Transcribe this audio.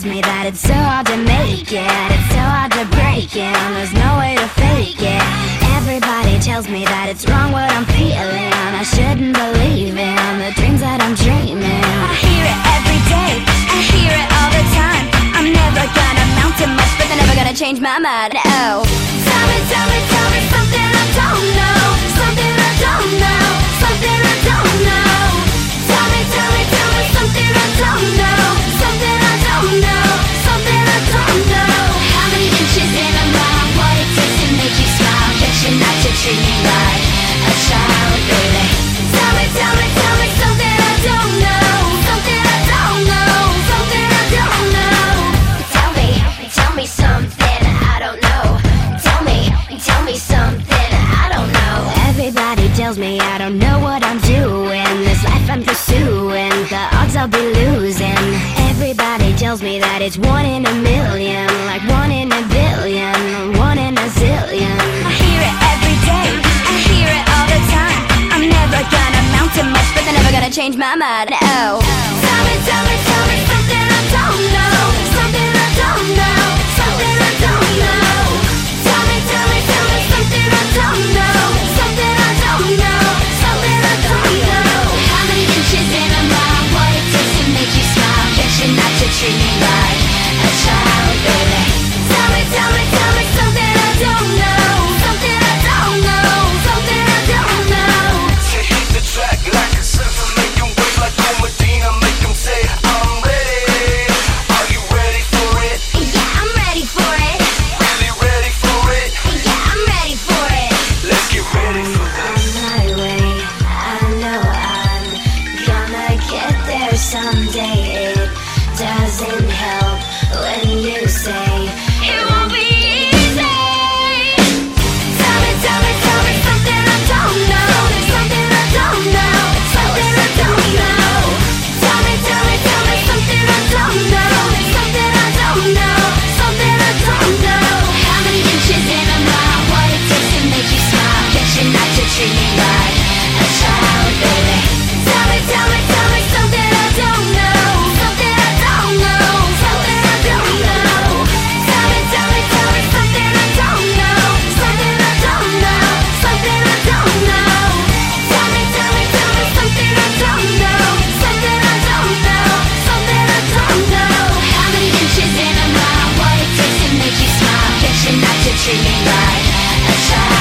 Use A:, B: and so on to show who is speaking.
A: tells me that it's so hard to make it. It's so hard to break it. There's no way to fake it. Everybody tells me that it's wrong what I'm feeling. I shouldn't believe in the dreams that I'm dreaming. I
B: hear it every day, I hear it all the time. I'm never gonna amount to much, but they're never gonna change my mind, oh. Tell
A: me, tell me, tell me something I don't know.
B: Something I don't know,
A: tells me I don't know what I'm doing. This life I'm pursuing, the odds I'll be losing. Everybody tells me that it's one in a million Like one in a billion, one in a zillion. I
B: hear it every day, I hear it all the time. I'm never gonna amount to much, but they're never gonna change my mind, oh. Tell me, tell me,
A: someday it doesn't help when you say
B: it won't be treat me like a
A: child